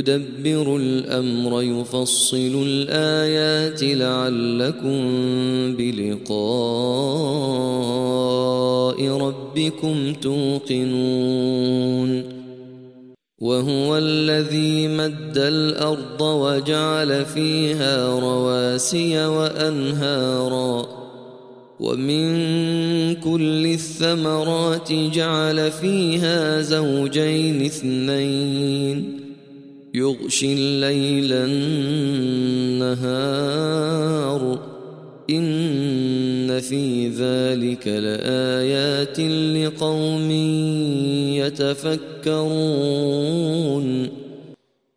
يدبر الأمر يفصل الآيات لعلكم بلقاء ربكم توقنون. وهو الذي مد الأرض وجعل فيها رواسي وأنهارا. ومن كل الثمرات جعل فيها زوجين اثنين. يغشي الليل النهار. إن في ذلك لآيات لقوم يتفكرون.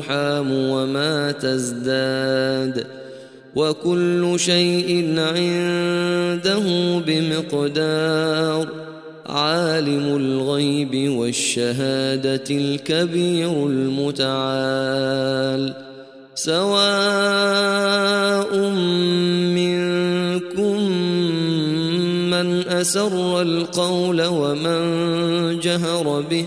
الارحام وما تزداد وكل شيء عنده بمقدار عالم الغيب والشهادة الكبير المتعال سواء منكم من أسر القول ومن جهر به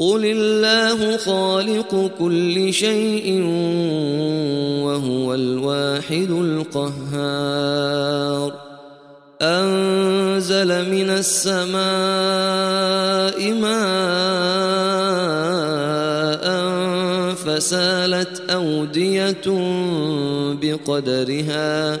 قل الله خالق كل شيء وهو الواحد القهار أنزل من السماء ماء فسالت أودية بقدرها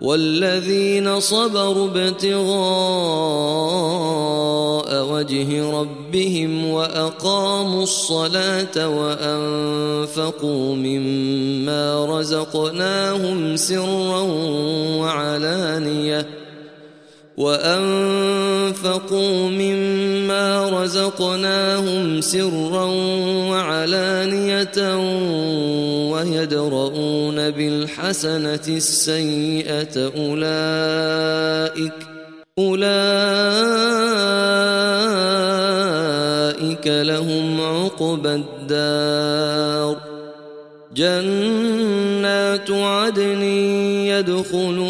والذين صبروا ابتغاء وجه ربهم وأقاموا الصلاة وأنفقوا مما رزقناهم سرا وعلانية وأنفقوا مما رزقناهم سرا وعلانية ويدرؤون بالحسنة السيئة أولئك أولئك لهم عقبى الدار جنات عدن يدخلونها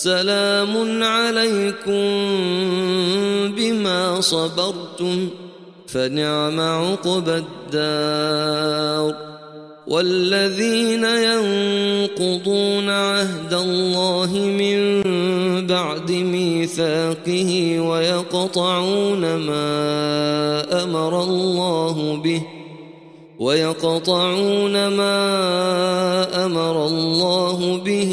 سلام عليكم بما صبرتم فنعم عقبى الدار. والذين ينقضون عهد الله من بعد ميثاقه ويقطعون ما أمر الله به ويقطعون ما أمر الله به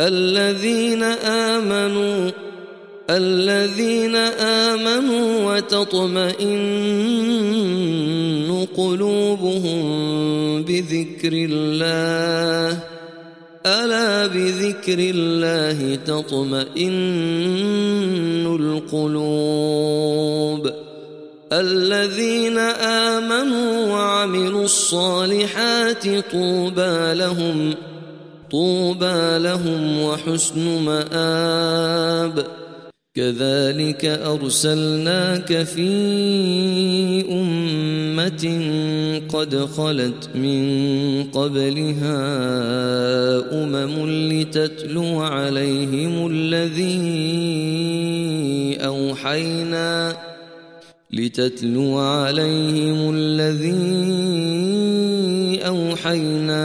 الذين آمنوا الذين آمنوا وتطمئن قلوبهم بذكر الله ألا بذكر الله تطمئن القلوب. الذين آمنوا وعملوا الصالحات طوبى لهم طوبى لهم وحسن مآب. كذلك أرسلناك في أمة قد خلت من قبلها أمم لتتلو عليهم الذي أوحينا لتتلو عليهم الذي أوحينا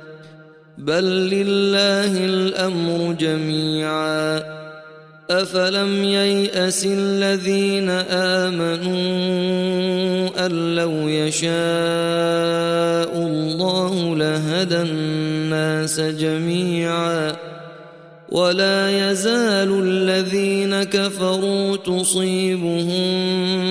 بل لله الأمر جميعاً. أفلم ييأس الذين آمنوا أن لو يشاء الله لهدى الناس جميعا. ولا يزال الذين كفروا تصيبهم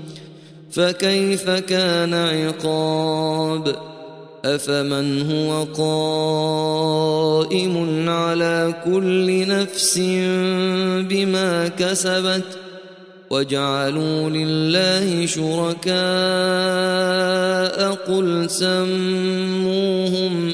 فكيف كان عقاب؟ أفمن هو قائم على كل نفس بما كسبت ۖ وجعلوا لله شركاء قل سموهم